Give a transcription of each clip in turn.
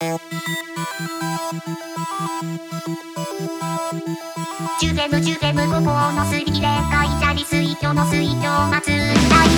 ジュゼムジュゼムごぼうのすり切れ会社に水魚の水魚松大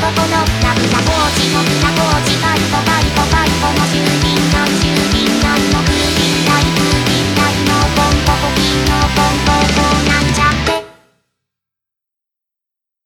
ここの涙コーチのみなコーチンドバ。